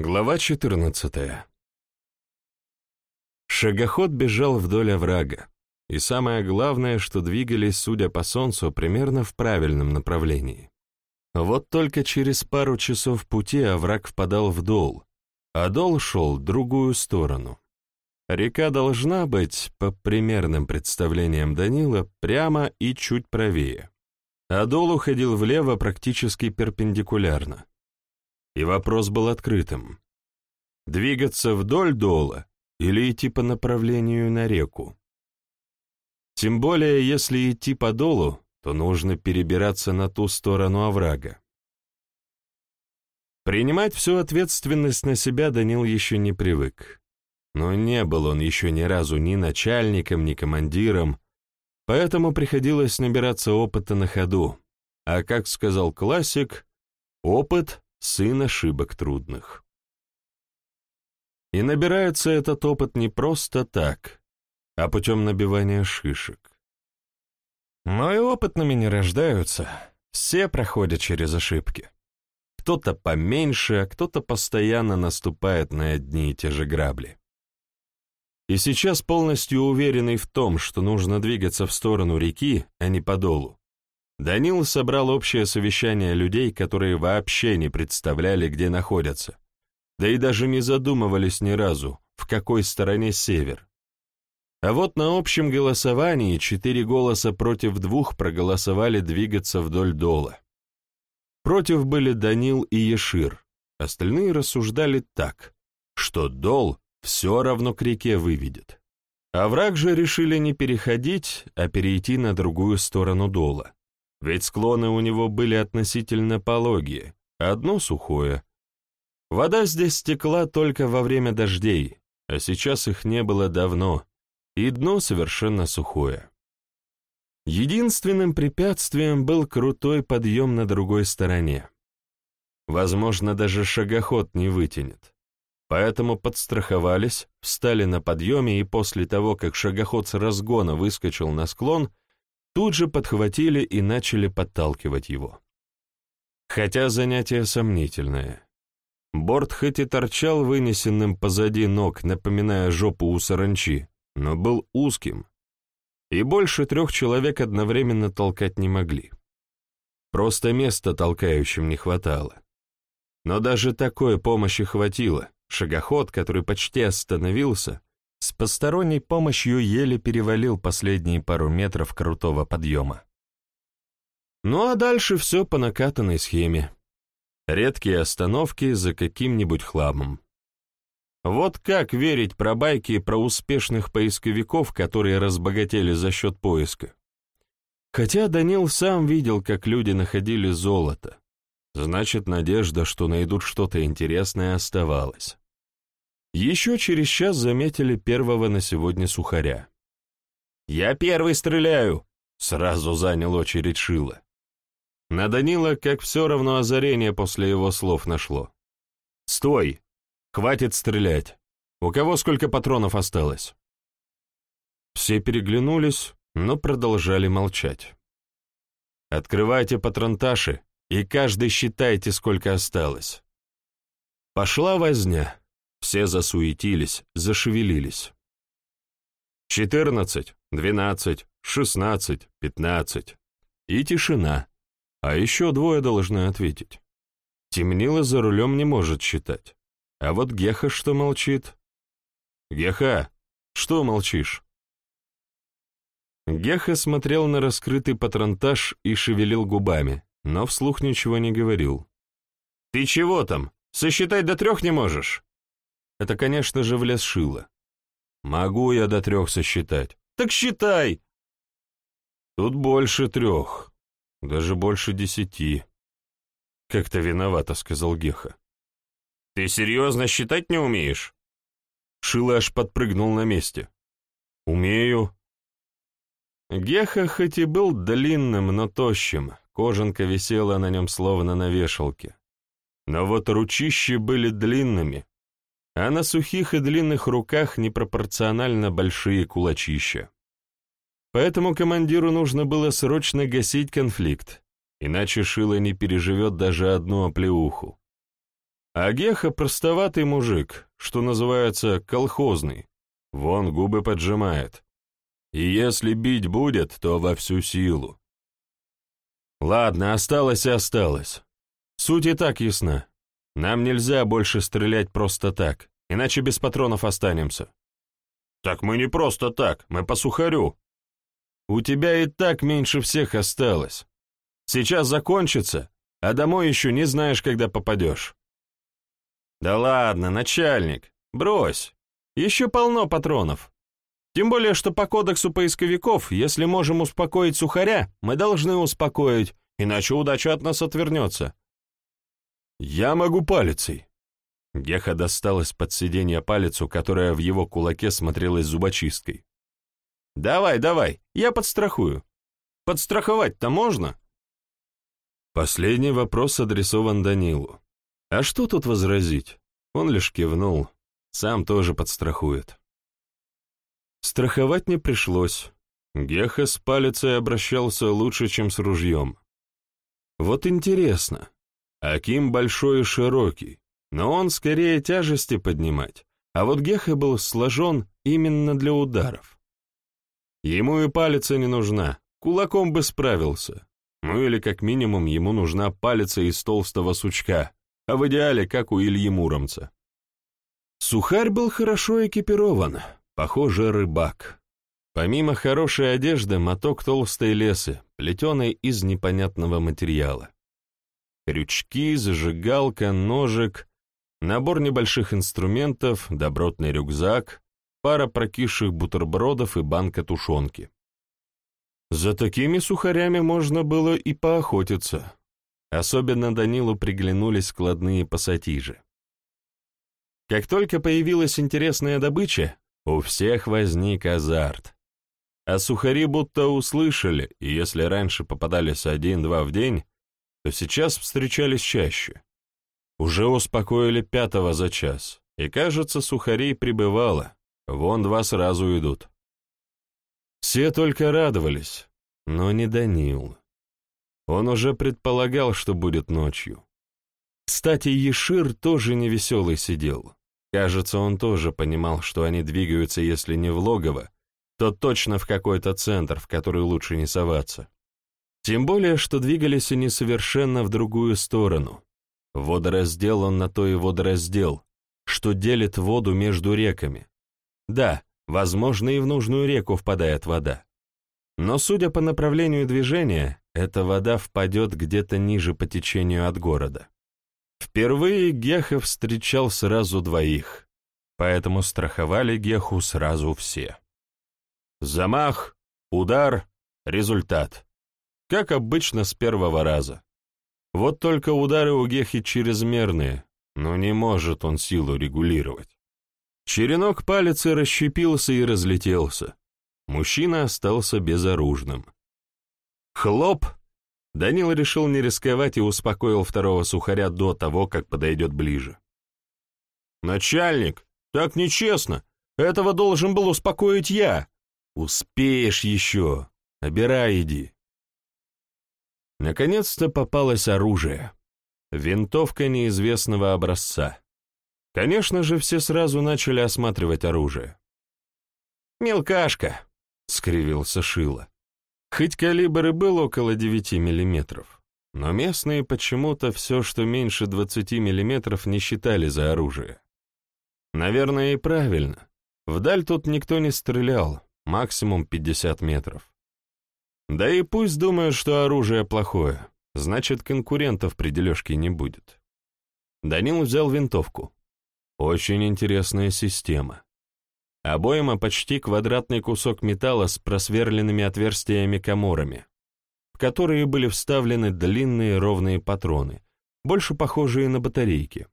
Глава 14 Шагоход бежал вдоль оврага, и самое главное, что двигались, судя по солнцу, примерно в правильном направлении. Вот только через пару часов пути овраг впадал в дол, а дол шел в другую сторону. Река должна быть, по примерным представлениям Данила, прямо и чуть правее, а дол уходил влево практически перпендикулярно. И вопрос был открытым. Двигаться вдоль дола или идти по направлению на реку? Тем более, если идти по долу, то нужно перебираться на ту сторону оврага. Принимать всю ответственность на себя Данил еще не привык. Но не был он еще ни разу ни начальником, ни командиром, поэтому приходилось набираться опыта на ходу. А как сказал классик, опыт сын ошибок трудных. И набирается этот опыт не просто так, а путем набивания шишек. Но и опытными не рождаются, все проходят через ошибки. Кто-то поменьше, а кто-то постоянно наступает на одни и те же грабли. И сейчас полностью уверенный в том, что нужно двигаться в сторону реки, а не по долу, Данил собрал общее совещание людей, которые вообще не представляли, где находятся, да и даже не задумывались ни разу, в какой стороне север. А вот на общем голосовании четыре голоса против двух проголосовали двигаться вдоль дола. Против были Данил и Ешир, остальные рассуждали так, что дол все равно к реке выведет. А враг же решили не переходить, а перейти на другую сторону дола ведь склоны у него были относительно пологие, одно сухое. Вода здесь стекла только во время дождей, а сейчас их не было давно, и дно совершенно сухое. Единственным препятствием был крутой подъем на другой стороне. Возможно, даже шагоход не вытянет. Поэтому подстраховались, встали на подъеме и после того, как шагоход с разгона выскочил на склон, тут же подхватили и начали подталкивать его. Хотя занятие сомнительное. Борт хоть и торчал вынесенным позади ног, напоминая жопу у саранчи, но был узким, и больше трех человек одновременно толкать не могли. Просто места толкающим не хватало. Но даже такой помощи хватило. Шагоход, который почти остановился, посторонней помощью еле перевалил последние пару метров крутого подъема. Ну а дальше все по накатанной схеме. Редкие остановки за каким-нибудь хламом. Вот как верить про байки про успешных поисковиков, которые разбогатели за счет поиска? Хотя Данил сам видел, как люди находили золото. Значит, надежда, что найдут что-то интересное, оставалась. Еще через час заметили первого на сегодня сухаря. «Я первый стреляю!» — сразу занял очередь Шила. На Данила как все равно озарение после его слов нашло. «Стой! Хватит стрелять! У кого сколько патронов осталось?» Все переглянулись, но продолжали молчать. «Открывайте патронташи, и каждый считайте, сколько осталось». Пошла возня. Все засуетились, зашевелились. Четырнадцать, двенадцать, шестнадцать, пятнадцать. И тишина. А еще двое должны ответить. Темнило за рулем не может считать. А вот Геха что молчит? Геха, что молчишь? Геха смотрел на раскрытый патронтаж и шевелил губами, но вслух ничего не говорил. «Ты чего там? Сосчитать до трех не можешь?» Это, конечно же, влез шило. Могу я до трех сосчитать. Так считай! Тут больше трех, даже больше десяти. Как-то виновато, сказал Геха. Ты серьезно считать не умеешь? Шило аж подпрыгнул на месте. Умею. Геха хоть и был длинным, но тощим, кожанка висела на нем словно на вешалке. Но вот ручищи были длинными, а на сухих и длинных руках непропорционально большие кулачища. Поэтому командиру нужно было срочно гасить конфликт, иначе Шило не переживет даже одну оплеуху. А Геха простоватый мужик, что называется колхозный. Вон губы поджимает. И если бить будет, то во всю силу. Ладно, осталось и осталось. Суть и так ясна. Нам нельзя больше стрелять просто так, иначе без патронов останемся. Так мы не просто так, мы по сухарю. У тебя и так меньше всех осталось. Сейчас закончится, а домой еще не знаешь, когда попадешь. Да ладно, начальник, брось. Еще полно патронов. Тем более, что по кодексу поисковиков, если можем успокоить сухаря, мы должны успокоить, иначе удача от нас отвернется. Я могу палицей. Геха достал из-под сиденья палицу, которая в его кулаке смотрелась зубочисткой. «Давай, давай, я подстрахую. Подстраховать-то можно?» Последний вопрос адресован Данилу. А что тут возразить? Он лишь кивнул, сам тоже подстрахует. Страховать не пришлось. Геха с палицей обращался лучше, чем с ружьем. Вот интересно, Аким большой и широкий, но он скорее тяжести поднимать, а вот Геха был сложен именно для ударов. Ему и палица не нужна, кулаком бы справился. Ну или как минимум ему нужна палица из толстого сучка, а в идеале как у Ильи Муромца. Сухарь был хорошо экипирован, похоже, рыбак. Помимо хорошей одежды, моток толстой лесы, плетеной из непонятного материала. Крючки, зажигалка, ножик, набор небольших инструментов, добротный рюкзак, пара прокисших бутербродов и банка тушенки. За такими сухарями можно было и поохотиться. Особенно Данилу приглянулись складные пассатижи. Как только появилась интересная добыча, у всех возник азарт. А сухари будто услышали, и если раньше попадались один-два в день, то сейчас встречались чаще. Уже успокоили пятого за час, и, кажется, сухарей прибывало, вон два сразу идут. Все только радовались, но не Данил. Он уже предполагал, что будет ночью. Кстати, Ешир тоже невеселый сидел. Кажется, он тоже понимал, что они двигаются, если не в логово, то точно в какой-то центр, в который лучше не соваться. Тем более, что двигались они совершенно в другую сторону. Водораздел он на то и водораздел, что делит воду между реками. Да, возможно, и в нужную реку впадает вода. Но, судя по направлению движения, эта вода впадет где-то ниже по течению от города. Впервые Геха встречал сразу двоих, поэтому страховали Геху сразу все. Замах, удар, результат. Как обычно с первого раза. Вот только удары у Гехи чрезмерные, но не может он силу регулировать. Черенок палицы расщепился и разлетелся. Мужчина остался безоружным. Хлоп! Данил решил не рисковать и успокоил второго сухаря до того, как подойдет ближе. «Начальник, так нечестно! Этого должен был успокоить я!» «Успеешь еще! Обирай иди!» Наконец-то попалось оружие. Винтовка неизвестного образца. Конечно же, все сразу начали осматривать оружие. «Мелкашка», — скривился Шило. Хоть калибр и был около 9 миллиметров, но местные почему-то все, что меньше 20 миллиметров, не считали за оружие. Наверное, и правильно. Вдаль тут никто не стрелял, максимум 50 метров. Да и пусть думают, что оружие плохое, значит, конкурентов при дележке не будет. Данил взял винтовку. Очень интересная система. Обойма почти квадратный кусок металла с просверленными отверстиями-коморами, в которые были вставлены длинные ровные патроны, больше похожие на батарейки.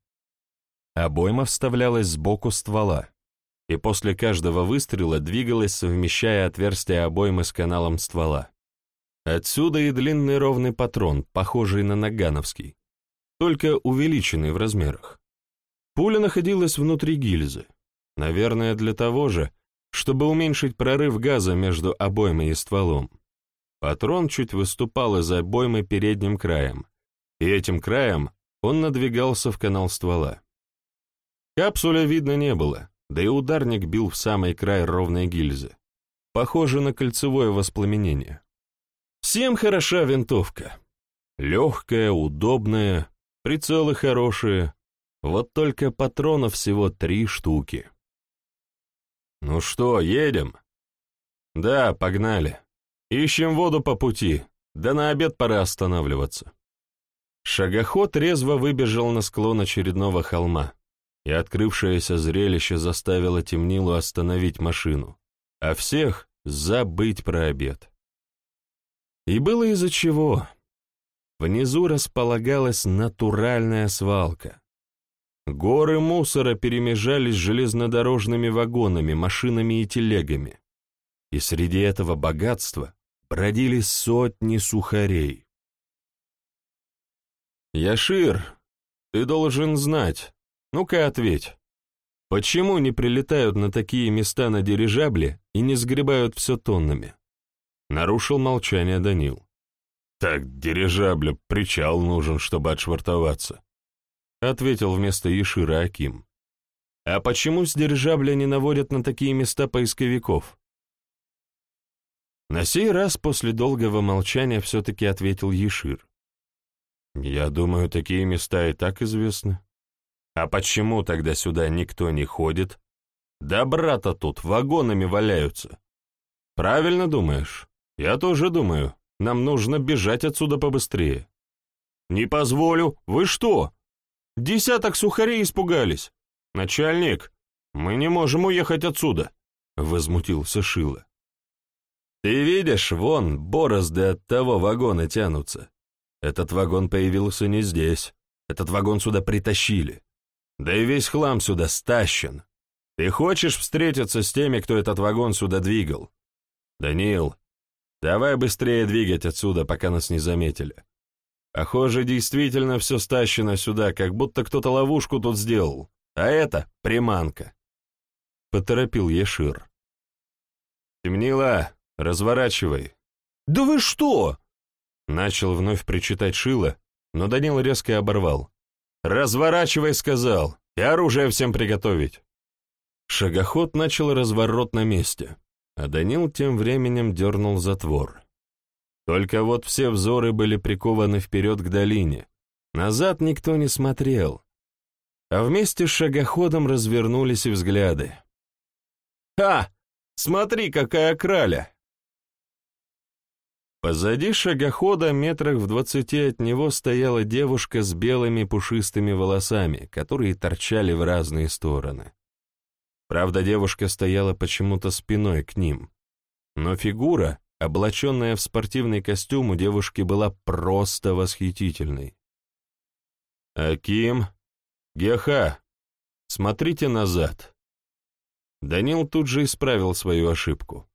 Обойма вставлялась сбоку ствола, и после каждого выстрела двигалась, совмещая отверстие обоймы с каналом ствола. Отсюда и длинный ровный патрон, похожий на нагановский, только увеличенный в размерах. Пуля находилась внутри гильзы, наверное, для того же, чтобы уменьшить прорыв газа между обоймой и стволом. Патрон чуть выступал из обоймы передним краем, и этим краем он надвигался в канал ствола. Капсуля видно не было, да и ударник бил в самый край ровной гильзы. Похоже на кольцевое воспламенение. Всем хороша винтовка. Легкая, удобная, прицелы хорошие. Вот только патронов всего три штуки. «Ну что, едем?» «Да, погнали. Ищем воду по пути, да на обед пора останавливаться». Шагоход резво выбежал на склон очередного холма, и открывшееся зрелище заставило темнилу остановить машину, а всех забыть про обед. И было из-за чего. Внизу располагалась натуральная свалка. Горы мусора перемежались с железнодорожными вагонами, машинами и телегами. И среди этого богатства бродили сотни сухарей. «Яшир, ты должен знать. Ну-ка ответь. Почему не прилетают на такие места на дирижабле и не сгребают все тоннами?» Нарушил молчание Данил. «Так дирижабля причал нужен, чтобы отшвартоваться», — ответил вместо Яшира Аким. «А почему с дирижабля не наводят на такие места поисковиков?» На сей раз после долгого молчания все-таки ответил Ешир. Я думаю, такие места и так известны. А почему тогда сюда никто не ходит? Да брата тут вагонами валяются. Правильно думаешь? Я тоже думаю. Нам нужно бежать отсюда побыстрее. Не позволю. Вы что? Десяток сухарей испугались. Начальник, мы не можем уехать отсюда, возмутился Шила. Ты видишь, вон борозды от того вагона тянутся. Этот вагон появился не здесь. Этот вагон сюда притащили. Да и весь хлам сюда стащен. Ты хочешь встретиться с теми, кто этот вагон сюда двигал? Данил, давай быстрее двигать отсюда, пока нас не заметили. Похоже, действительно все стащено сюда, как будто кто-то ловушку тут сделал. А это приманка. Поторопил Ешир. Темнила, разворачивай. Да вы что? Начал вновь причитать Шило, но Данил резко оборвал. «Разворачивай!» — сказал, — «и оружие всем приготовить!» Шагоход начал разворот на месте, а Данил тем временем дернул затвор. Только вот все взоры были прикованы вперед к долине. Назад никто не смотрел. А вместе с шагоходом развернулись и взгляды. «Ха! Смотри, какая краля!» Позади шагохода, метрах в двадцати от него, стояла девушка с белыми пушистыми волосами, которые торчали в разные стороны. Правда, девушка стояла почему-то спиной к ним. Но фигура, облаченная в спортивный костюм, у девушки была просто восхитительной. «Аким! Геха! Смотрите назад!» Данил тут же исправил свою ошибку.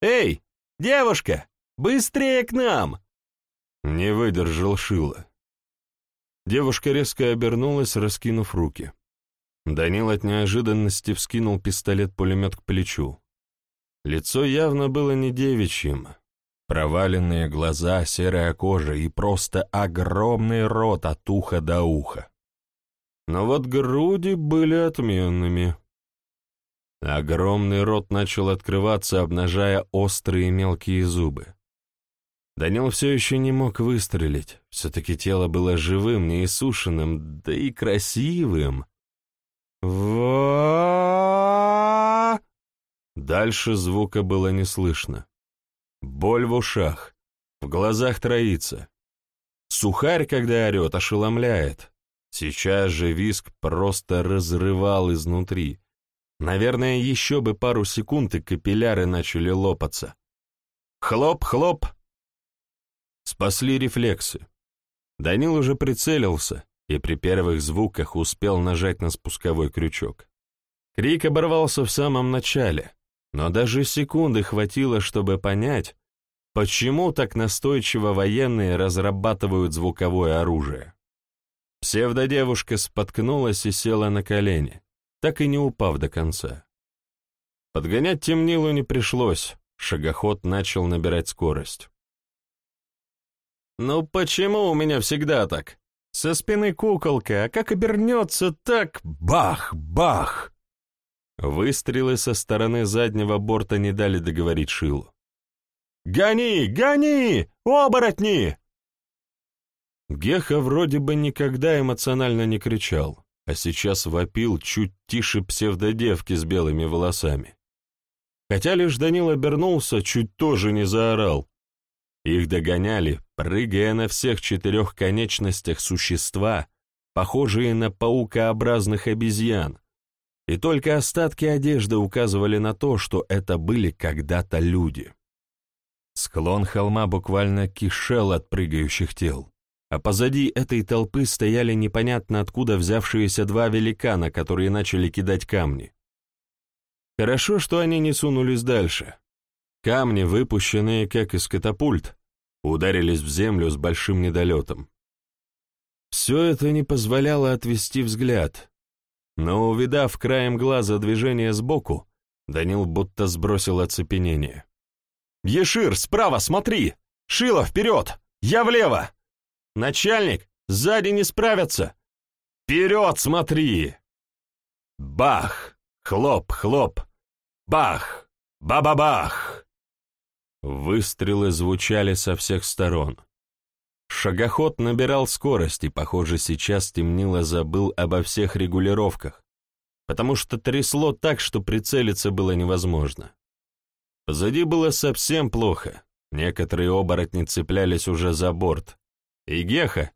«Эй, девушка!» Быстрее к нам!» Не выдержал Шила. Девушка резко обернулась, раскинув руки. Данил от неожиданности вскинул пистолет-пулемет к плечу. Лицо явно было не девичьим. Проваленные глаза, серая кожа и просто огромный рот от уха до уха. Но вот груди были отменными. Огромный рот начал открываться, обнажая острые мелкие зубы. Данил все еще не мог выстрелить. Все-таки тело было живым, не иссушенным, да и красивым. Ва! Дальше звука было не слышно. Боль в ушах, в глазах троится. Сухарь, когда орет, ошеломляет. Сейчас же виск просто разрывал изнутри. Наверное, еще бы пару секунд, и капилляры начали лопаться. Хлоп-хлоп! Спасли рефлексы. Данил уже прицелился и при первых звуках успел нажать на спусковой крючок. Крик оборвался в самом начале, но даже секунды хватило, чтобы понять, почему так настойчиво военные разрабатывают звуковое оружие. Псевдодевушка споткнулась и села на колени, так и не упав до конца. Подгонять темнилу не пришлось, шагоход начал набирать скорость. «Ну почему у меня всегда так? Со спины куколка, а как обернется, так бах, бах! Выстрелы со стороны заднего борта не дали договорить Шилу. «Гони! Гони! Оборотни!» Геха вроде бы никогда эмоционально не кричал, а сейчас вопил чуть тише псевдодевки с белыми волосами. Хотя лишь Данил обернулся, чуть тоже не заорал. Их догоняли, прыгая на всех четырех конечностях существа, похожие на паукообразных обезьян, и только остатки одежды указывали на то, что это были когда-то люди. Склон холма буквально кишел от прыгающих тел, а позади этой толпы стояли непонятно откуда взявшиеся два великана, которые начали кидать камни. Хорошо, что они не сунулись дальше. Камни, выпущенные как из катапульт, ударились в землю с большим недолетом. Все это не позволяло отвести взгляд, но, увидав краем глаза движение сбоку, Данил будто сбросил оцепенение. «Ешир, справа, смотри! Шило, вперед! Я влево! Начальник, сзади не справятся! Вперед, смотри!» Бах! Хлоп, хлоп! Бах! Ба-ба-бах! Выстрелы звучали со всех сторон. Шагоход набирал скорость и, похоже, сейчас темнило забыл обо всех регулировках, потому что трясло так, что прицелиться было невозможно. Позади было совсем плохо, некоторые оборотни цеплялись уже за борт, и Геха,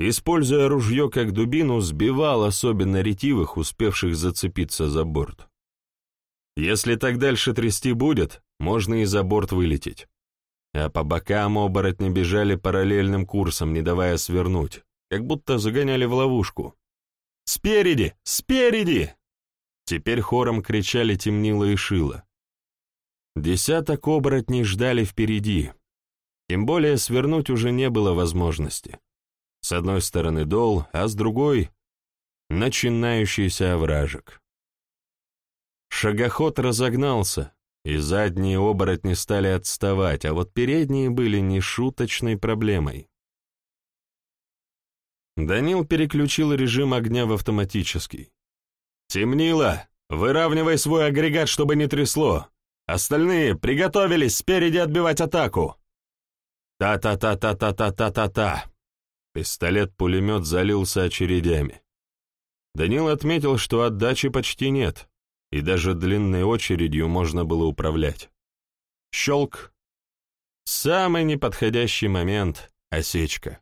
используя ружье как дубину, сбивал особенно ретивых, успевших зацепиться за борт. Если так дальше трясти будет, можно и за борт вылететь а по бокам оборотни бежали параллельным курсом, не давая свернуть, как будто загоняли в ловушку. «Спереди! Спереди!» Теперь хором кричали темнило и шило. Десяток оборотней ждали впереди. Тем более свернуть уже не было возможности. С одной стороны дол, а с другой — начинающийся овражек. Шагоход разогнался, и задние оборотни стали отставать, а вот передние были нешуточной проблемой. Данил переключил режим огня в автоматический. «Темнило! Выравнивай свой агрегат, чтобы не трясло! Остальные приготовились спереди отбивать атаку!» «Та-та-та-та-та-та-та-та-та!» Пистолет-пулемет залился очередями. Данил отметил, что отдачи почти нет, и даже длинной очередью можно было управлять. Щелк. Самый неподходящий момент — осечка.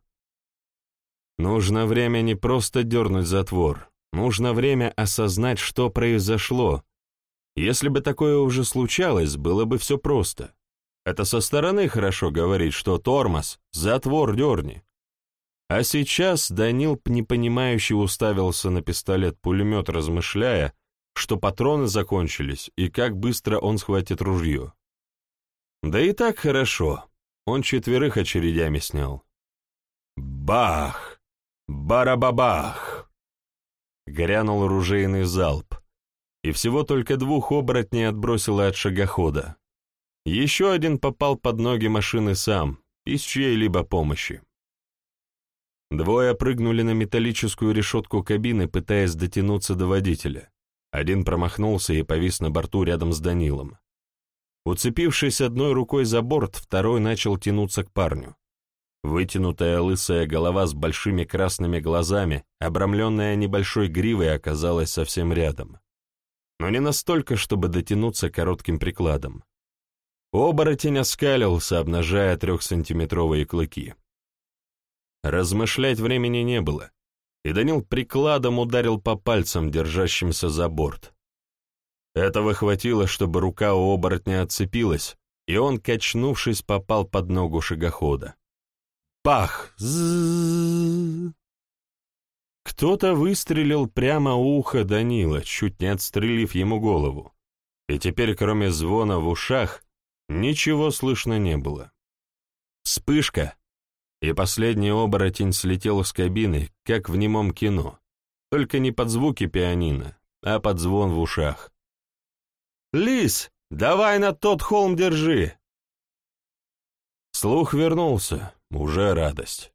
Нужно время не просто дернуть затвор, нужно время осознать, что произошло. Если бы такое уже случалось, было бы все просто. Это со стороны хорошо говорить, что тормоз, затвор дерни. А сейчас Данил непонимающе уставился на пистолет-пулемет, размышляя, что патроны закончились и как быстро он схватит ружье. Да и так хорошо, он четверых очередями снял. Бах! Барабабах! Грянул ружейный залп, и всего только двух оборотней отбросило от шагохода. Еще один попал под ноги машины сам, без чьей-либо помощи. Двое прыгнули на металлическую решетку кабины, пытаясь дотянуться до водителя. Один промахнулся и повис на борту рядом с Данилом. Уцепившись одной рукой за борт, второй начал тянуться к парню. Вытянутая лысая голова с большими красными глазами, обрамленная небольшой гривой, оказалась совсем рядом. Но не настолько, чтобы дотянуться коротким прикладом. Оборотень оскалился, обнажая трехсантиметровые клыки. Размышлять времени не было и Данил прикладом ударил по пальцам, держащимся за борт. Этого хватило, чтобы рука у оборотня отцепилась, и он, качнувшись, попал под ногу шагохода. Пах! Кто-то выстрелил прямо у уха Данила, чуть не отстрелив ему голову. И теперь, кроме звона в ушах, ничего слышно не было. Вспышка, и последний оборотень слетел с кабины, как в немом кино, только не под звуки пианино, а под звон в ушах. «Лис, давай на тот холм держи!» Слух вернулся, уже радость.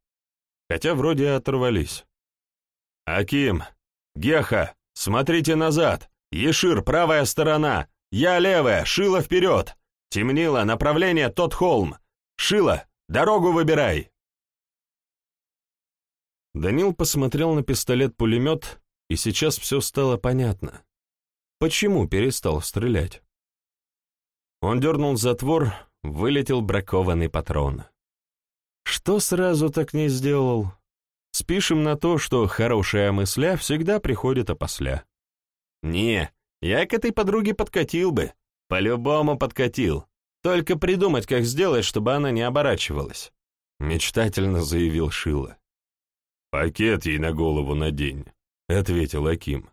хотя вроде оторвались. «Аким! Геха! Смотрите назад! Ешир, правая сторона! Я левая! Шила вперед! Темнило, направление тот холм! Шила, дорогу выбирай!» Данил посмотрел на пистолет-пулемет, и сейчас все стало понятно. Почему перестал стрелять? Он дернул затвор, вылетел бракованный патрон. Что сразу так не сделал? Спишем на то, что хорошая мысля всегда приходит опосля. Не, я к этой подруге подкатил бы. По-любому подкатил. Только придумать, как сделать, чтобы она не оборачивалась. Мечтательно заявил Шила. «Пакет ей на голову надень», — ответил Аким.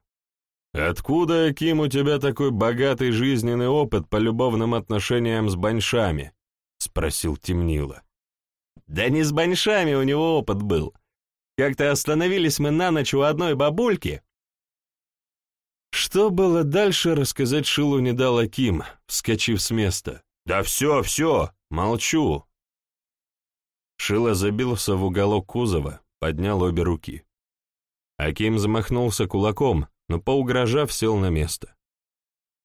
«Откуда, Аким, у тебя такой богатый жизненный опыт по любовным отношениям с баньшами?» — спросил Темнила. «Да не с баньшами у него опыт был. Как-то остановились мы на ночь у одной бабульки». Что было дальше, рассказать Шилу не дал Аким, вскочив с места. «Да все, все, молчу!» Шила забился в уголок кузова, поднял обе руки. Аким замахнулся кулаком, но, поугрожав, сел на место.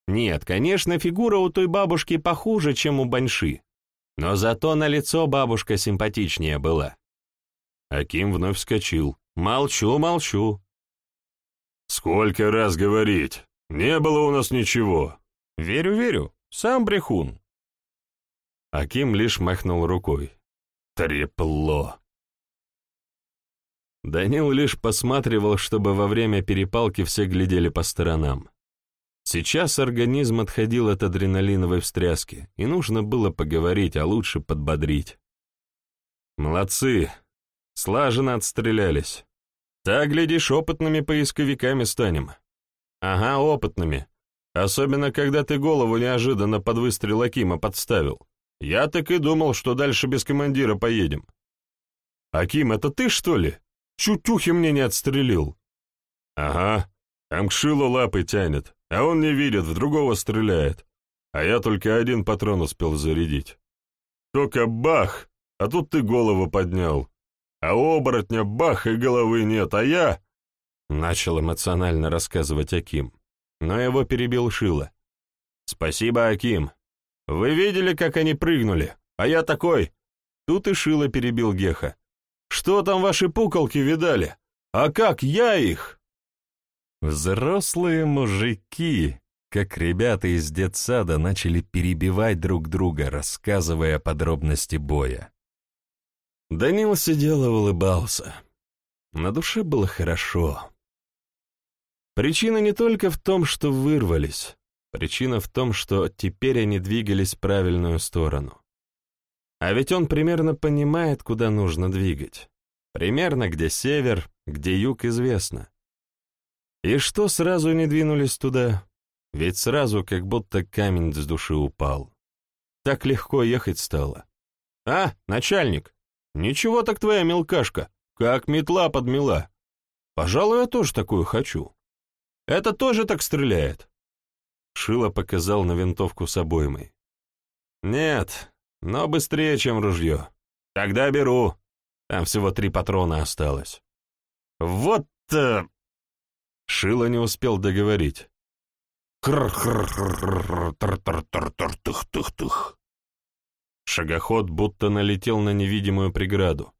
Нет, конечно, фигура у той бабушки похуже, чем у Баньши, но зато на лицо бабушка симпатичнее была. Аким вновь вскочил. «Молчу, молчу». «Сколько раз говорить? Не было у нас ничего». «Верю, верю. Сам брехун». Аким лишь махнул рукой. «Трепло». Данил лишь посматривал, чтобы во время перепалки все глядели по сторонам. Сейчас организм отходил от адреналиновой встряски, и нужно было поговорить, а лучше подбодрить. «Молодцы! Слаженно отстрелялись. Так, глядишь, опытными поисковиками станем». «Ага, опытными. Особенно, когда ты голову неожиданно под выстрел Акима подставил. Я так и думал, что дальше без командира поедем». «Аким, это ты, что ли?» Чутюхи мне не отстрелил. Ага, там к шилу лапы тянет, а он не видит, в другого стреляет. А я только один патрон успел зарядить. Только бах, а тут ты голову поднял. А у оборотня бах и головы нет, а я... Начал эмоционально рассказывать Аким, но его перебил Шила. «Спасибо, Аким. Вы видели, как они прыгнули? А я такой...» Тут и Шила перебил Геха. Что там ваши пуколки видали? А как я их?» Взрослые мужики, как ребята из детсада, начали перебивать друг друга, рассказывая подробности боя. Данил сидел и улыбался. На душе было хорошо. Причина не только в том, что вырвались. Причина в том, что теперь они двигались в правильную сторону. А ведь он примерно понимает, куда нужно двигать. Примерно где север, где юг известно. И что сразу не двинулись туда? Ведь сразу как будто камень с души упал. Так легко ехать стало. «А, начальник, ничего так твоя мелкашка, как метла подмела. Пожалуй, я тоже такую хочу. Это тоже так стреляет?» Шило показал на винтовку с обоймой. «Нет, но быстрее, чем ружье. Тогда беру. Там всего три патрона осталось. Вот... Э... Шило не успел договорить. Шагоход будто налетел на невидимую преграду.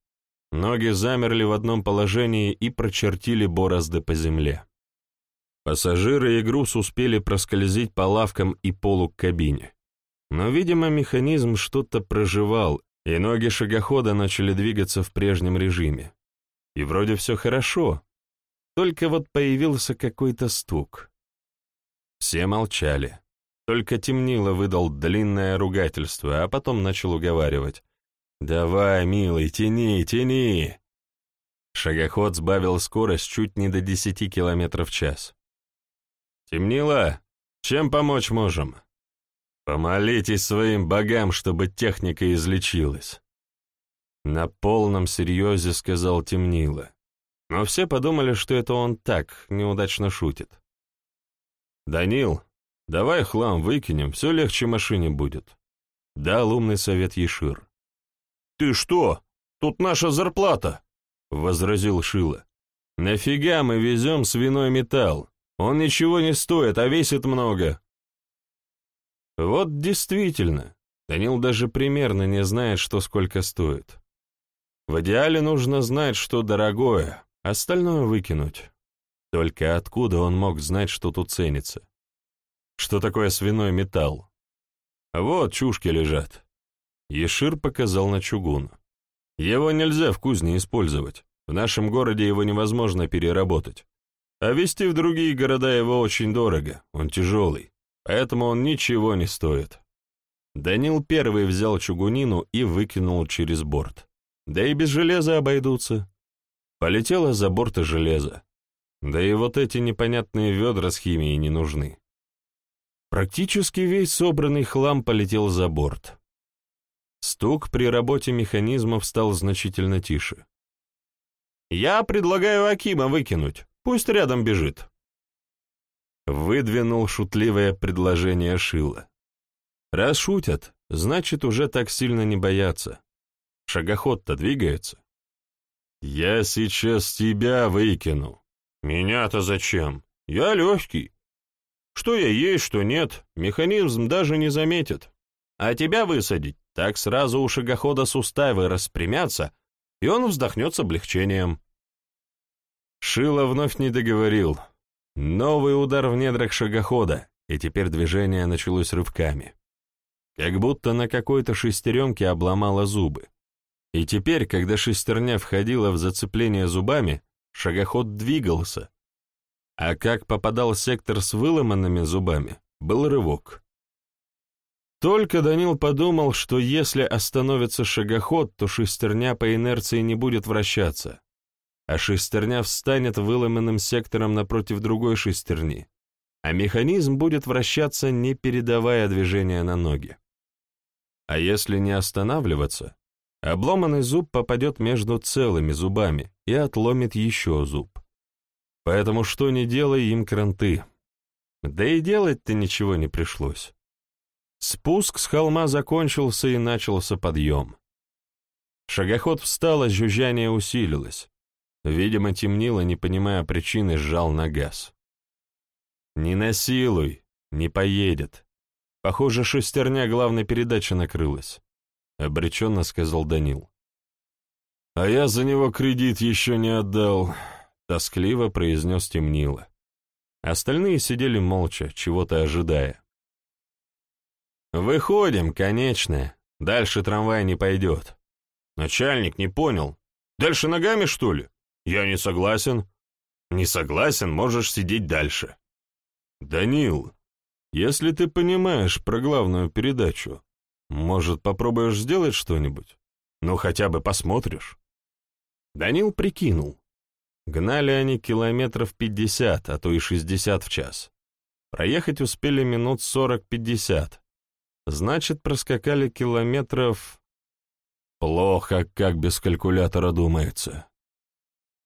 Ноги замерли в одном положении и прочертили борозды по земле. Пассажиры и груз успели проскользить по лавкам и полу к кабине. Но, видимо, механизм что-то проживал, и ноги шагохода начали двигаться в прежнем режиме. И вроде все хорошо, только вот появился какой-то стук. Все молчали. Только темнило выдал длинное ругательство, а потом начал уговаривать. «Давай, милый, тяни, тяни!» Шагоход сбавил скорость чуть не до десяти километров в час. «Темнило? Чем помочь можем?» Помолитесь своим богам, чтобы техника излечилась. На полном серьезе сказал Темнило. Но все подумали, что это он так, неудачно шутит. «Данил, давай хлам выкинем, все легче машине будет», — дал умный совет Ешир. «Ты что? Тут наша зарплата!» — возразил Шила. «Нафига мы везем свиной металл? Он ничего не стоит, а весит много». Вот действительно, Данил даже примерно не знает, что сколько стоит. В идеале нужно знать, что дорогое, остальное выкинуть. Только откуда он мог знать, что тут ценится? Что такое свиной металл? Вот чушки лежат. Ешир показал на чугун. Его нельзя в кузне использовать. В нашем городе его невозможно переработать. А везти в другие города его очень дорого, он тяжелый, поэтому он ничего не стоит. Данил первый взял чугунину и выкинул через борт. Да и без железа обойдутся. Полетело за борт и железо. Да и вот эти непонятные ведра с химией не нужны. Практически весь собранный хлам полетел за борт. Стук при работе механизмов стал значительно тише. «Я предлагаю Акима выкинуть, пусть рядом бежит». Выдвинул шутливое предложение Шила. Раз шутят, значит, уже так сильно не боятся. Шагоход-то двигается. «Я сейчас тебя выкину». «Меня-то зачем? Я легкий. Что я есть, что нет, механизм даже не заметит. А тебя высадить, так сразу у шагохода суставы распрямятся, и он вздохнет с облегчением. Шило вновь не договорил. Новый удар в недрах шагохода, и теперь движение началось рывками. Как будто на какой-то шестеренке обломало зубы. И теперь, когда шестерня входила в зацепление зубами, шагоход двигался, а как попадал сектор с выломанными зубами, был рывок. Только Данил подумал, что если остановится шагоход, то шестерня по инерции не будет вращаться, а шестерня встанет выломанным сектором напротив другой шестерни, а механизм будет вращаться, не передавая движения на ноги. А если не останавливаться, обломанный зуб попадет между целыми зубами и отломит еще зуб. Поэтому что ни делай, им кранты. Да и делать-то ничего не пришлось. Спуск с холма закончился и начался подъем. Шагоход встал, а жужжание усилилось. Видимо, темнило, не понимая причины, сжал на газ. «Не насилуй, не поедет. Похоже, шестерня главной передачи накрылась», — обреченно сказал Данил. «А я за него кредит еще не отдал», Тоскливо произнес темнило. Остальные сидели молча, чего-то ожидая. «Выходим, конечно. Дальше трамвай не пойдет». «Начальник не понял. Дальше ногами, что ли? Я не согласен». «Не согласен, можешь сидеть дальше». «Данил, если ты понимаешь про главную передачу, может, попробуешь сделать что-нибудь? Ну, хотя бы посмотришь». Данил прикинул. Гнали они километров пятьдесят, а то и шестьдесят в час. Проехать успели минут сорок-пятьдесят. Значит, проскакали километров... Плохо, как без калькулятора думается.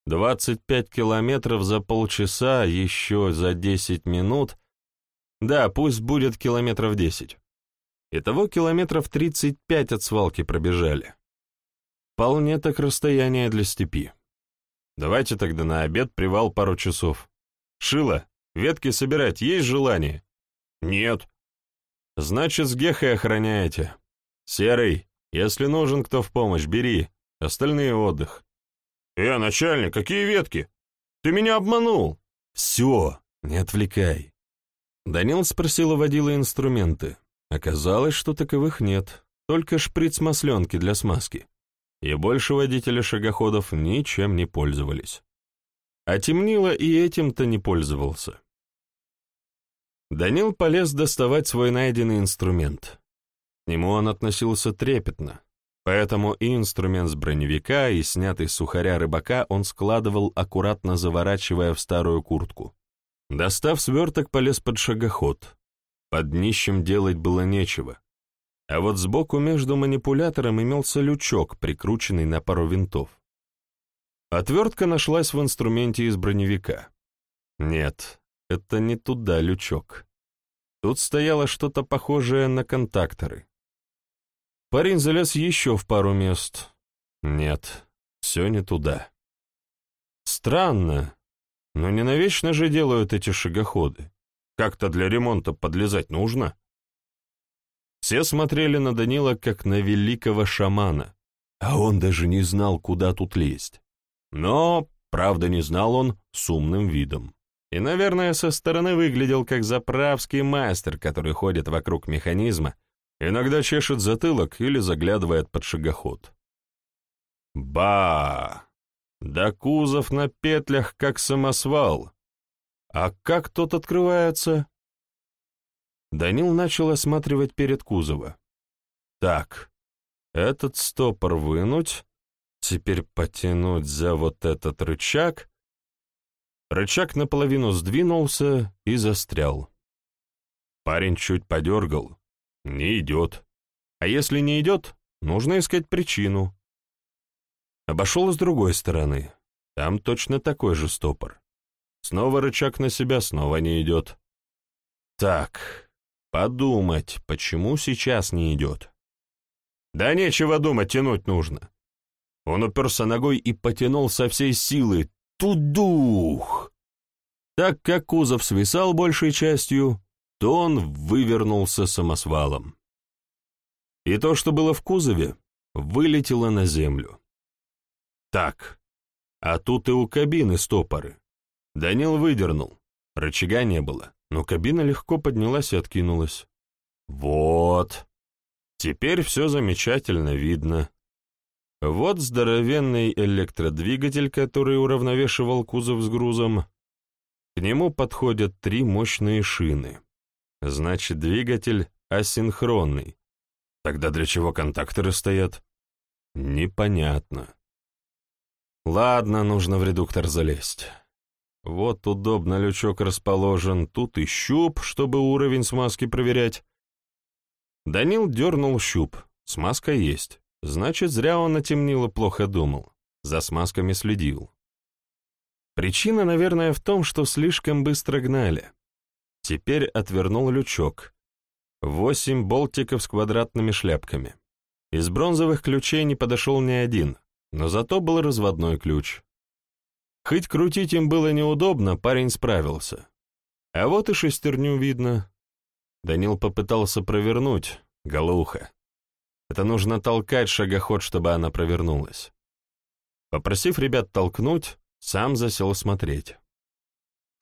Двадцать пять километров за полчаса, еще за десять минут. Да, пусть будет километров десять. Итого километров тридцать пять от свалки пробежали. Вполне так расстояние для степи. Давайте тогда на обед привал пару часов. Шила, ветки собирать есть желание? Нет. Значит, с Гехой охраняете. Серый, если нужен кто в помощь, бери. Остальные отдых. Э, начальник, какие ветки? Ты меня обманул. Все, не отвлекай. Данил спросил у водила инструменты. Оказалось, что таковых нет, только шприц масленки для смазки и больше водители шагоходов ничем не пользовались. А темнило и этим-то не пользовался. Данил полез доставать свой найденный инструмент. К нему он относился трепетно, поэтому и инструмент с броневика, и снятый с сухаря рыбака он складывал, аккуратно заворачивая в старую куртку. Достав сверток, полез под шагоход. Под днищем делать было нечего. А вот сбоку между манипулятором имелся лючок, прикрученный на пару винтов. Отвертка нашлась в инструменте из броневика. Нет, это не туда лючок. Тут стояло что-то похожее на контакторы. Парень залез еще в пару мест. Нет, все не туда. Странно, но не навечно же делают эти шагоходы. Как-то для ремонта подлезать нужно. Все смотрели на Данила как на великого шамана, а он даже не знал, куда тут лезть. Но, правда, не знал он с умным видом. И, наверное, со стороны выглядел как заправский мастер, который ходит вокруг механизма, иногда чешет затылок или заглядывает под шагоход. Ба! Да кузов на петлях, как самосвал. А как тот открывается? Данил начал осматривать перед кузова. Так, этот стопор вынуть, теперь потянуть за вот этот рычаг. Рычаг наполовину сдвинулся и застрял. Парень чуть подергал. Не идет. А если не идет, нужно искать причину. Обошел с другой стороны. Там точно такой же стопор. Снова рычаг на себя, снова не идет. Так, Подумать, почему сейчас не идет? Да нечего думать, тянуть нужно. Он уперся ногой и потянул со всей силы. Тудух! Так как кузов свисал большей частью, то он вывернулся самосвалом. И то, что было в кузове, вылетело на землю. Так, а тут и у кабины стопоры. Данил выдернул, рычага не было но кабина легко поднялась и откинулась. Вот. Теперь все замечательно видно. Вот здоровенный электродвигатель, который уравновешивал кузов с грузом. К нему подходят три мощные шины. Значит, двигатель асинхронный. Тогда для чего контакторы стоят? Непонятно. Ладно, нужно в редуктор залезть. Вот удобно лючок расположен, тут и щуп, чтобы уровень смазки проверять. Данил дернул щуп, смазка есть. Значит, зря он натемнило плохо думал, за смазками следил. Причина, наверное, в том, что слишком быстро гнали. Теперь отвернул лючок. Восемь болтиков с квадратными шляпками. Из бронзовых ключей не подошел ни один, но зато был разводной ключ. Хоть крутить им было неудобно, парень справился. А вот и шестерню видно. Данил попытался провернуть, голуха. Это нужно толкать шагоход, чтобы она провернулась. Попросив ребят толкнуть, сам засел смотреть.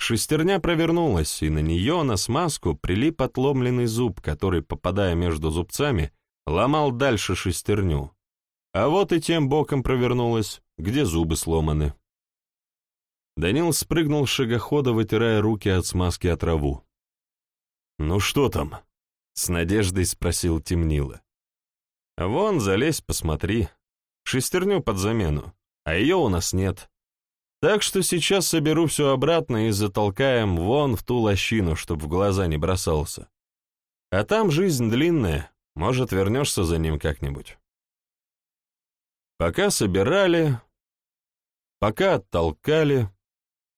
Шестерня провернулась, и на нее, на смазку, прилип отломленный зуб, который, попадая между зубцами, ломал дальше шестерню. А вот и тем боком провернулась, где зубы сломаны. Данил спрыгнул с шагохода, вытирая руки от смазки от траву. «Ну что там?» — с надеждой спросил Темнила. «Вон, залезь, посмотри. Шестерню под замену, а ее у нас нет. Так что сейчас соберу все обратно и затолкаем вон в ту лощину, чтоб в глаза не бросался. А там жизнь длинная, может, вернешься за ним как-нибудь». Пока собирали, пока оттолкали,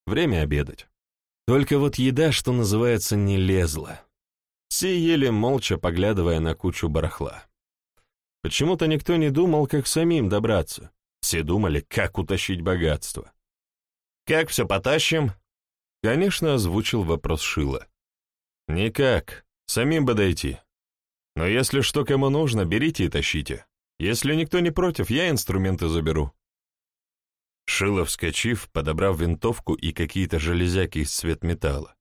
Время обедать. Только вот еда, что называется, не лезла. Все ели молча, поглядывая на кучу барахла. Почему-то никто не думал, как самим добраться. Все думали, как утащить богатство. «Как все потащим?» Конечно, озвучил вопрос Шила. «Никак. Самим бы дойти. Но если что кому нужно, берите и тащите. Если никто не против, я инструменты заберу». Шило, вскочив, подобрав винтовку и какие-то железяки из цвет металла.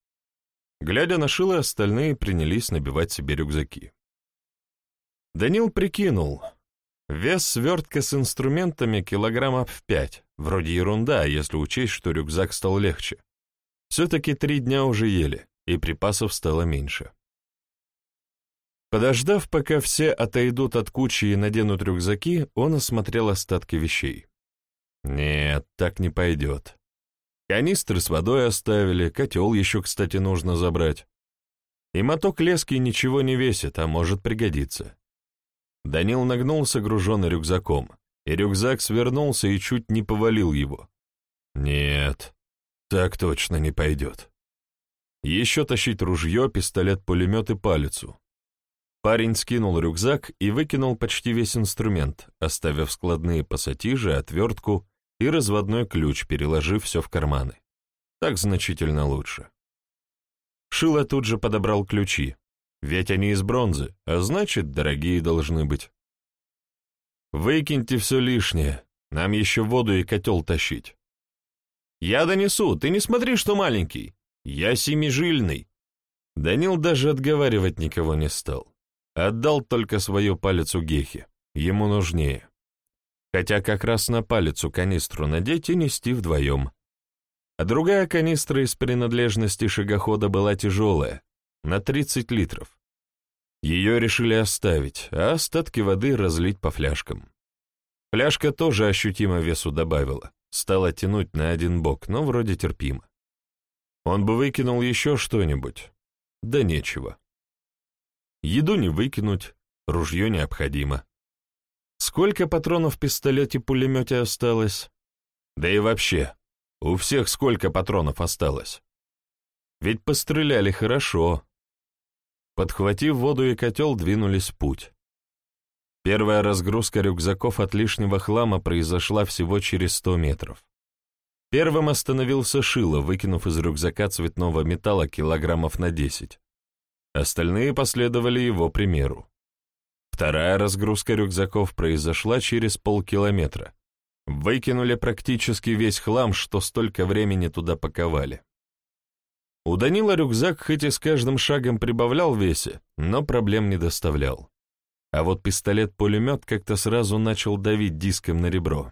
Глядя на Шило, остальные принялись набивать себе рюкзаки. Данил прикинул. Вес свертка с инструментами килограммов в пять. Вроде ерунда, если учесть, что рюкзак стал легче. Все-таки три дня уже ели, и припасов стало меньше. Подождав, пока все отойдут от кучи и наденут рюкзаки, он осмотрел остатки вещей. Нет, так не пойдет. Канистры с водой оставили, котел еще, кстати, нужно забрать. И моток лески ничего не весит, а может пригодиться. Данил нагнулся, груженный рюкзаком, и рюкзак свернулся и чуть не повалил его. Нет, так точно не пойдет. Еще тащить ружье, пистолет-пулемет и палицу. Парень скинул рюкзак и выкинул почти весь инструмент, оставив складные пассатижи, отвертку и разводной ключ, переложив все в карманы. Так значительно лучше. Шило тут же подобрал ключи, ведь они из бронзы, а значит, дорогие должны быть. «Выкиньте все лишнее, нам еще воду и котел тащить». «Я донесу, ты не смотри, что маленький. Я семижильный». Данил даже отговаривать никого не стал. Отдал только свою палец у Гехи, ему нужнее. Хотя как раз на палицу канистру надеть и нести вдвоем. А другая канистра из принадлежности шагохода была тяжелая, на 30 литров. Ее решили оставить, а остатки воды разлить по фляжкам. Фляжка тоже ощутимо весу добавила, стала тянуть на один бок, но вроде терпимо. Он бы выкинул еще что-нибудь. Да нечего. Еду не выкинуть, ружье необходимо. Сколько патронов в пистолете-пулемете осталось? Да и вообще, у всех сколько патронов осталось? Ведь постреляли хорошо. Подхватив воду и котел, двинулись в путь. Первая разгрузка рюкзаков от лишнего хлама произошла всего через сто метров. Первым остановился Шило, выкинув из рюкзака цветного металла килограммов на десять. Остальные последовали его примеру. Вторая разгрузка рюкзаков произошла через полкилометра. Выкинули практически весь хлам, что столько времени туда паковали. У Данила рюкзак хоть и с каждым шагом прибавлял весе, но проблем не доставлял. А вот пистолет-пулемет как-то сразу начал давить диском на ребро.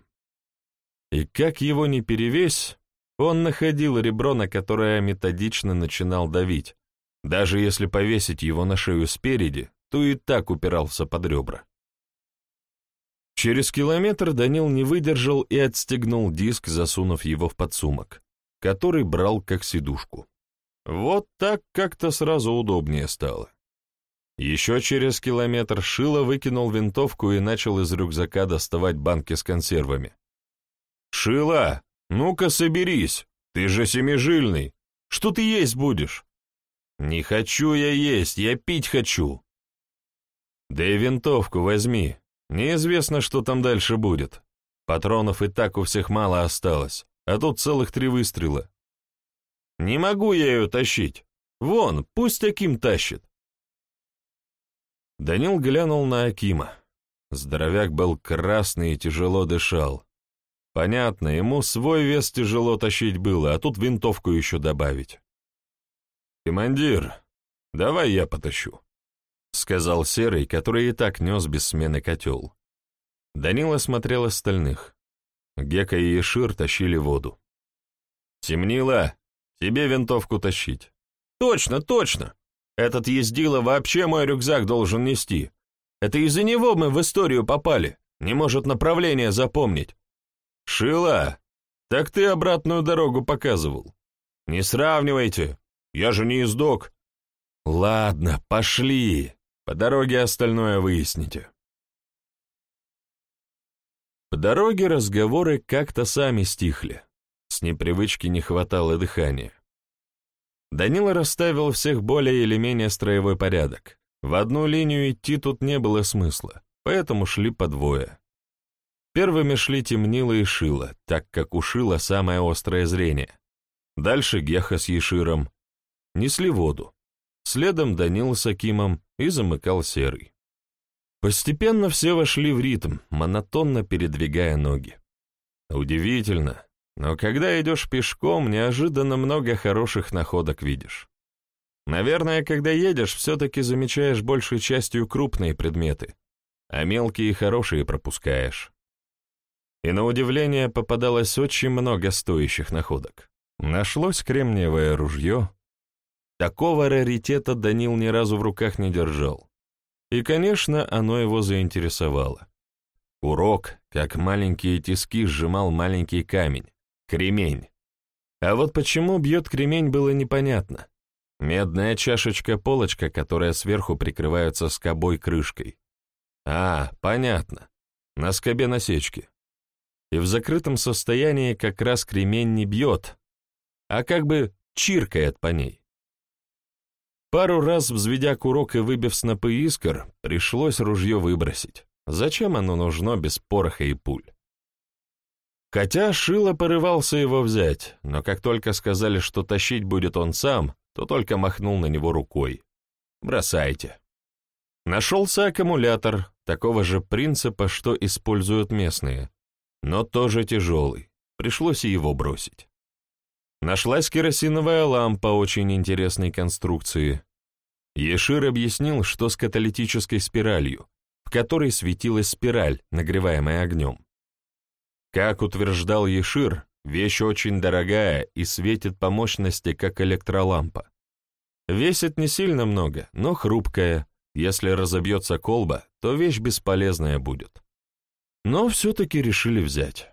И как его ни перевесь, он находил ребро, на которое методично начинал давить, даже если повесить его на шею спереди, то и так упирался под ребра. Через километр Данил не выдержал и отстегнул диск, засунув его в подсумок, который брал как сидушку. Вот так как-то сразу удобнее стало. Еще через километр Шило выкинул винтовку и начал из рюкзака доставать банки с консервами. «Шила, ну-ка соберись, ты же семижильный, что ты есть будешь?» «Не хочу я есть, я пить хочу». «Да и винтовку возьми, неизвестно, что там дальше будет. Патронов и так у всех мало осталось, а тут целых три выстрела». «Не могу я ее тащить. Вон, пусть Аким тащит». Данил глянул на Акима. Здоровяк был красный и тяжело дышал. Понятно, ему свой вес тяжело тащить было, а тут винтовку еще добавить. «Командир, давай я потащу», — сказал Серый, который и так нес без смены котел. Данила смотрел остальных. Гека и Ешир тащили воду. «Темнило, тебе винтовку тащить». «Точно, точно! Этот ездила вообще мой рюкзак должен нести. Это из-за него мы в историю попали, не может направление запомнить». «Шила, так ты обратную дорогу показывал. Не сравнивайте, я же не издок. Ладно, пошли. По дороге остальное выясните. По дороге разговоры как-то сами стихли. С непривычки не хватало дыхания. Данила расставил всех более или менее строевой порядок. В одну линию идти тут не было смысла, поэтому шли по двое. Первыми шли Темнила и Шила, так как у Шила самое острое зрение. Дальше Геха с Еширом, несли воду. Следом Данил с Акимом и замыкал Серый. Постепенно все вошли в ритм, монотонно передвигая ноги. Удивительно, но когда идешь пешком, неожиданно много хороших находок видишь. Наверное, когда едешь, все-таки замечаешь большей частью крупные предметы, а мелкие и хорошие пропускаешь. И на удивление попадалось очень много стоящих находок. Нашлось кремниевое ружье, Такого раритета Данил ни разу в руках не держал. И, конечно, оно его заинтересовало. Урок, как маленькие тиски, сжимал маленький камень, кремень. А вот почему бьет кремень, было непонятно. Медная чашечка-полочка, которая сверху прикрывается скобой крышкой. А, понятно. На скобе насечки. И в закрытом состоянии как раз кремень не бьет, а как бы чиркает по ней. Пару раз, взведя курок и выбив снопы искр, пришлось ружье выбросить. Зачем оно нужно без пороха и пуль? Хотя Шило порывался его взять, но как только сказали, что тащить будет он сам, то только махнул на него рукой. «Бросайте». Нашелся аккумулятор такого же принципа, что используют местные, но тоже тяжелый, пришлось и его бросить. Нашлась керосиновая лампа очень интересной конструкции. Ешир объяснил, что с каталитической спиралью, в которой светилась спираль, нагреваемая огнем. Как утверждал Ешир, вещь очень дорогая и светит по мощности, как электролампа. Весит не сильно много, но хрупкая. Если разобьется колба, то вещь бесполезная будет. Но все-таки решили взять.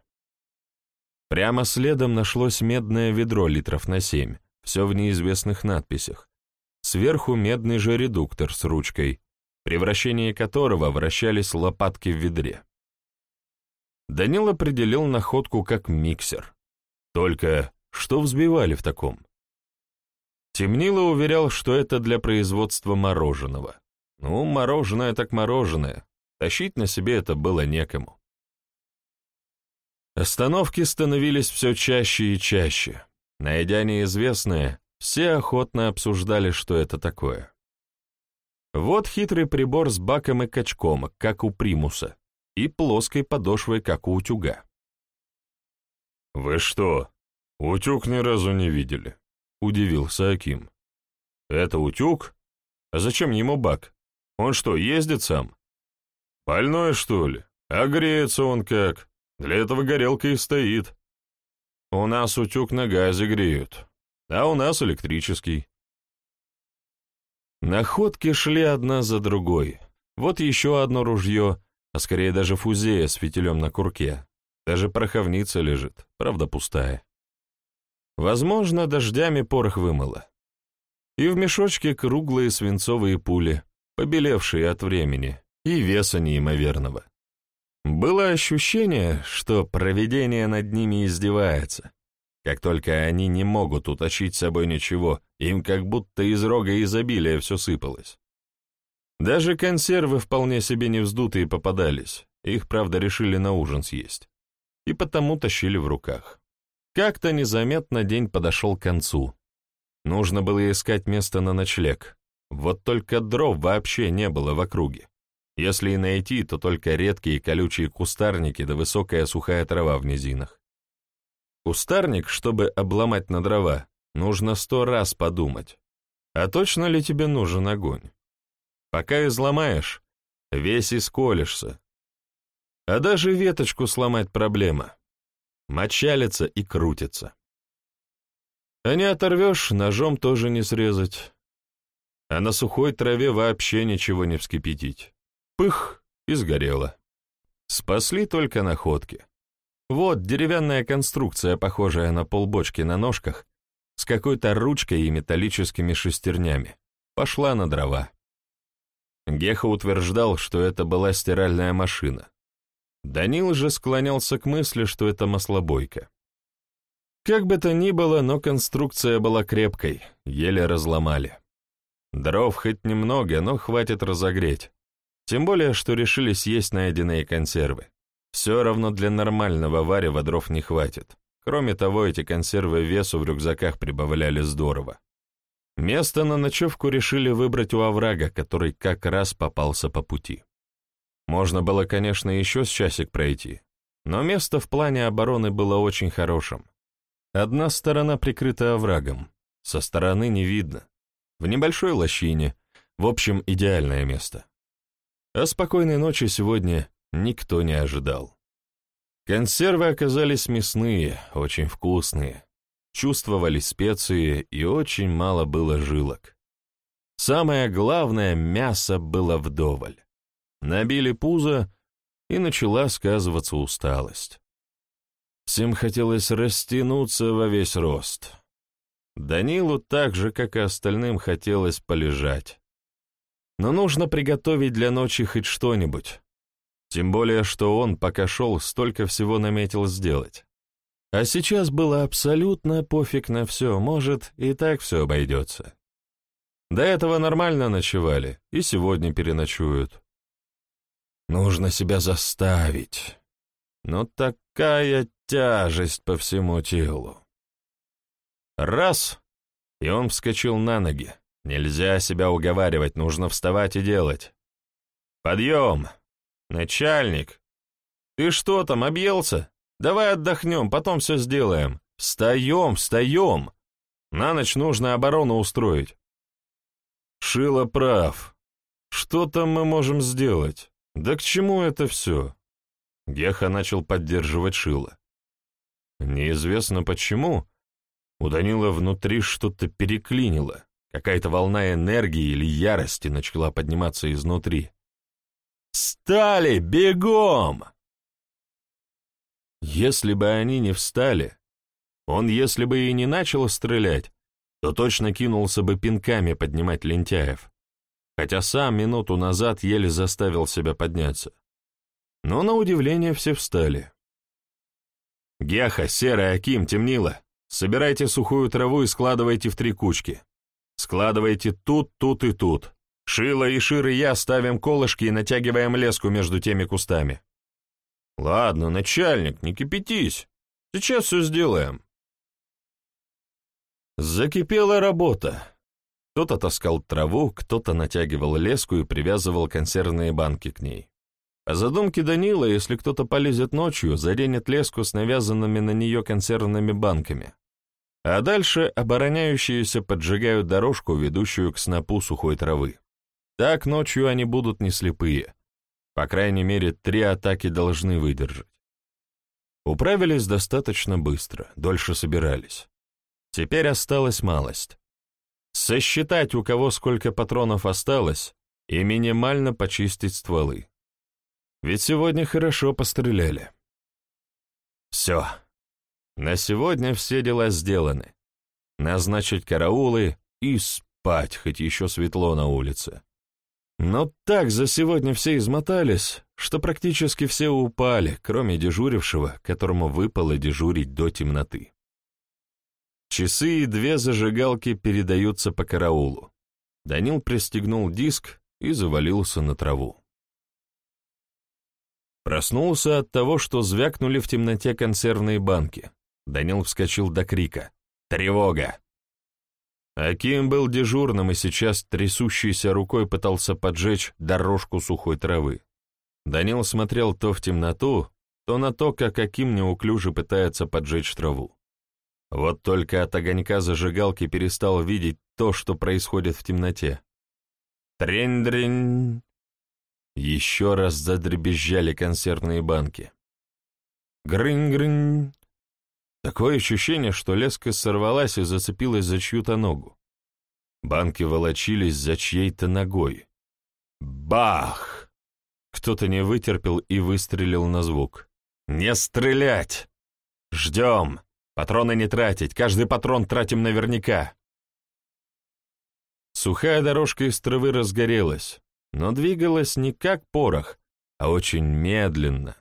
Прямо следом нашлось медное ведро литров на семь, все в неизвестных надписях. Сверху медный же редуктор с ручкой, при вращении которого вращались лопатки в ведре. Данил определил находку как миксер. Только что взбивали в таком? Темнило уверял, что это для производства мороженого. Ну, мороженое так мороженое. Тащить на себе это было некому. Остановки становились все чаще и чаще. Найдя неизвестное, все охотно обсуждали, что это такое. Вот хитрый прибор с баком и качком, как у примуса, и плоской подошвой, как у утюга. «Вы что, утюг ни разу не видели?» — удивился Аким. «Это утюг? А зачем ему бак? Он что, ездит сам?» «Больной, что ли? А греется он как?» Для этого горелка и стоит. У нас утюг на газе греют, а у нас электрический. Находки шли одна за другой. Вот еще одно ружье, а скорее даже фузея с фитилем на курке. Даже пороховница лежит, правда пустая. Возможно, дождями порох вымыло. И в мешочке круглые свинцовые пули, побелевшие от времени, и веса неимоверного. Было ощущение, что провидение над ними издевается. Как только они не могут утащить с собой ничего, им как будто из рога изобилия все сыпалось. Даже консервы вполне себе не вздутые попадались, их, правда, решили на ужин съесть. И потому тащили в руках. Как-то незаметно день подошел к концу. Нужно было искать место на ночлег. Вот только дров вообще не было в округе. Если и найти, то только редкие колючие кустарники да высокая сухая трава в низинах. Кустарник, чтобы обломать на дрова, нужно сто раз подумать. А точно ли тебе нужен огонь? Пока изломаешь, весь исколешься. А даже веточку сломать проблема. Мочалится и крутится. А не оторвешь, ножом тоже не срезать. А на сухой траве вообще ничего не вскипятить. Пых, и сгорело. Спасли только находки. Вот деревянная конструкция, похожая на полбочки на ножках, с какой-то ручкой и металлическими шестернями. Пошла на дрова. Геха утверждал, что это была стиральная машина. Данил же склонялся к мысли, что это маслобойка. Как бы то ни было, но конструкция была крепкой, еле разломали. Дров хоть немного, но хватит разогреть. Тем более, что решили съесть найденные консервы. Все равно для нормального варева дров не хватит. Кроме того, эти консервы весу в рюкзаках прибавляли здорово. Место на ночевку решили выбрать у оврага, который как раз попался по пути. Можно было, конечно, еще с часик пройти, но место в плане обороны было очень хорошим. Одна сторона прикрыта оврагом, со стороны не видно. В небольшой лощине, в общем, идеальное место. А спокойной ночи сегодня никто не ожидал. Консервы оказались мясные, очень вкусные. Чувствовались специи и очень мало было жилок. Самое главное, мясо было вдоволь. Набили пузо, и начала сказываться усталость. Всем хотелось растянуться во весь рост. Данилу так же, как и остальным, хотелось полежать. Но нужно приготовить для ночи хоть что-нибудь. Тем более, что он, пока шел, столько всего наметил сделать. А сейчас было абсолютно пофиг на все, может, и так все обойдется. До этого нормально ночевали, и сегодня переночуют. Нужно себя заставить. Но такая тяжесть по всему телу. Раз, и он вскочил на ноги. Нельзя себя уговаривать, нужно вставать и делать. Подъем! Начальник! Ты что там, объелся? Давай отдохнем, потом все сделаем. Встаем, встаем! На ночь нужно оборону устроить. Шило прав. Что там мы можем сделать? Да к чему это все? Геха начал поддерживать Шило. Неизвестно почему, у Данила внутри что-то переклинило, какая-то волна энергии или ярости начала подниматься изнутри. «Встали! Бегом!» Если бы они не встали, он, если бы и не начал стрелять, то точно кинулся бы пинками поднимать лентяев, хотя сам минуту назад еле заставил себя подняться. Но, на удивление, все встали. «Геха, Серый, Аким, Темнило, собирайте сухую траву и складывайте в три кучки. Складывайте тут, тут и тут. Шила и Шир и я ставим колышки и натягиваем леску между теми кустами. Ладно, начальник, не кипятись. Сейчас все сделаем. Закипела работа. Кто-то таскал траву, кто-то натягивал леску и привязывал консервные банки к ней. По задумке Данила, если кто-то полезет ночью, заренит леску с навязанными на нее консервными банками. А дальше обороняющиеся поджигают дорожку, ведущую к снопу сухой травы. Так ночью они будут не слепые. По крайней мере, три атаки должны выдержать. Управились достаточно быстро, дольше собирались. Теперь осталась малость. Сосчитать, у кого сколько патронов осталось, и минимально почистить стволы. Ведь сегодня хорошо постреляли. Все. На сегодня все дела сделаны. Назначить караулы и спать, хоть еще светло на улице. Но так за сегодня все измотались, что практически все упали, кроме дежурившего, которому выпало дежурить до темноты. Часы и две зажигалки передаются по караулу. Данил пристегнул диск и завалился на траву. Проснулся от того, что звякнули в темноте консервные банки. Данил вскочил до крика. «Тревога!» Аким был дежурным и сейчас трясущейся рукой пытался поджечь дорожку сухой травы. Данил смотрел то в темноту, то на то, как Аким неуклюже пытается поджечь траву. Вот только от огонька зажигалки перестал видеть то, что происходит в темноте. Трень-дрень! Еще раз задребезжали консервные банки. Грынь-грынь! Такое ощущение, что леска сорвалась и зацепилась за чью-то ногу. Банки волочились за чьей-то ногой. Бах! Кто-то не вытерпел и выстрелил на звук. «Не стрелять! Ждем!» Патроны не тратить, каждый патрон тратим наверняка. Сухая дорожка из травы разгорелась, но двигалась не как порох, а очень медленно.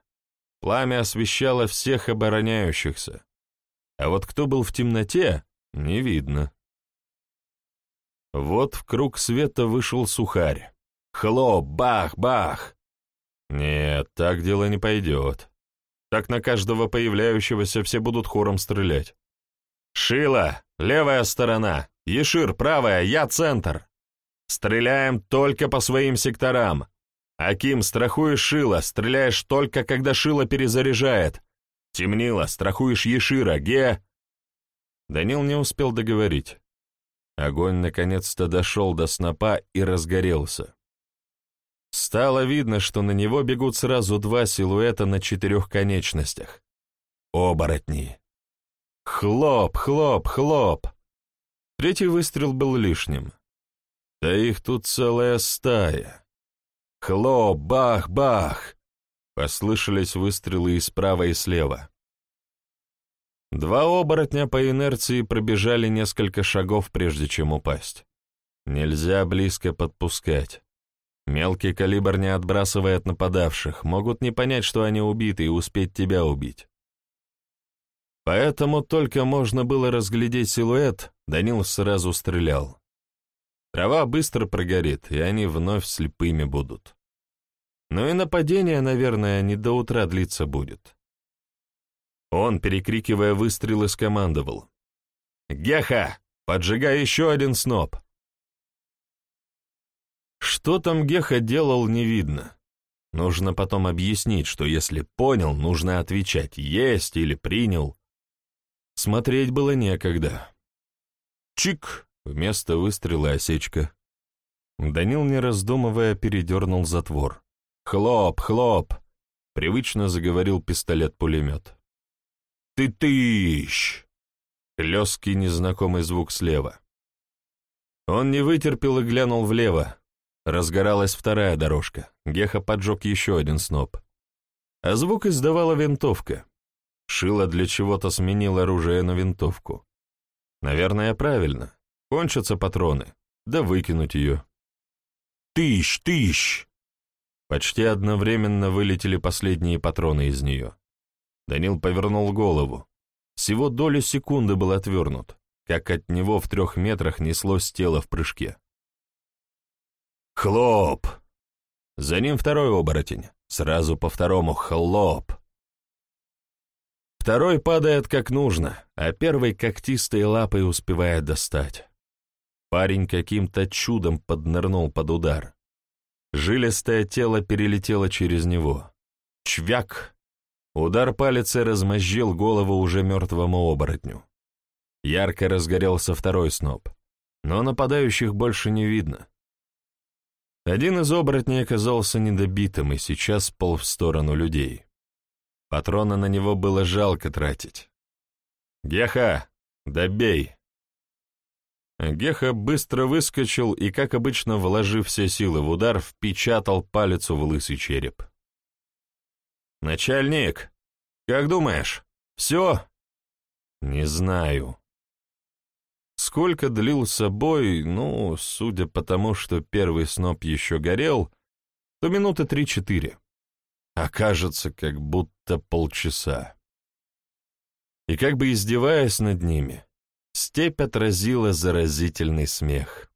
Пламя освещало всех обороняющихся. А вот кто был в темноте, не видно. Вот в круг света вышел сухарь. Хлоп, бах, бах. Нет, так дело не пойдет. Так на каждого появляющегося все будут хором стрелять. «Шила! Левая сторона! Ешир, правая! Я центр!» «Стреляем только по своим секторам!» «Аким, страхуешь Шила, стреляешь только, когда Шила перезаряжает!» «Темнило, страхуешь Ешира, Ге...» Данил не успел договорить. Огонь наконец-то дошел до снопа и разгорелся. Стало видно, что на него бегут сразу два силуэта на четырех конечностях. Оборотни. Хлоп, хлоп, хлоп. Третий выстрел был лишним. Да их тут целая стая. Хлоп, бах, бах. Послышались выстрелы и справа, и слева. Два оборотня по инерции пробежали несколько шагов, прежде чем упасть. Нельзя близко подпускать. Мелкий калибр не отбрасывает нападавших, могут не понять, что они убиты, и успеть тебя убить. Поэтому только можно было разглядеть силуэт, Данил сразу стрелял. Трава быстро прогорит, и они вновь слепыми будут. Но и нападение, наверное, не до утра длиться будет. Он, перекрикивая выстрелы, скомандовал. «Геха, поджигай еще один сноп!» Что там Геха делал, не видно. Нужно потом объяснить, что если понял, нужно отвечать «есть» или «принял». Смотреть было некогда. Чик! Вместо выстрела осечка. Данил, не раздумывая, передернул затвор. «Хлоп, хлоп!» — привычно заговорил пистолет-пулемет. «Ты тыщ!» — хлесткий незнакомый звук слева. Он не вытерпел и глянул влево. Разгоралась вторая дорожка. Геха поджег еще один сноп. А звук издавала винтовка. Шила для чего-то сменил оружие на винтовку. Наверное, правильно. Кончатся патроны. Да выкинуть ее. Тыщ, тыщ! Почти одновременно вылетели последние патроны из нее. Данил повернул голову. Всего долю секунды был отвернут, как от него в трех метрах неслось тело в прыжке. Хлоп! За ним второй оборотень. Сразу по второму хлоп. Второй падает как нужно, а первый когтистой лапой успевает достать. Парень каким-то чудом поднырнул под удар. Жилистое тело перелетело через него. Чвяк! Удар палицы размозжил голову уже мертвому оборотню. Ярко разгорелся второй сноп, но нападающих больше не видно. Один из оборотней оказался недобитым и сейчас пол в сторону людей. Патрона на него было жалко тратить. «Геха, добей!» Геха быстро выскочил и, как обычно, вложив все силы в удар, впечатал палец в лысый череп. «Начальник, как думаешь, все?» «Не знаю». Сколько длился бой, ну, судя по тому, что первый сноп еще горел, то минуты три-четыре. Окажется, как будто полчаса. И как бы издеваясь над ними, степь отразила заразительный смех.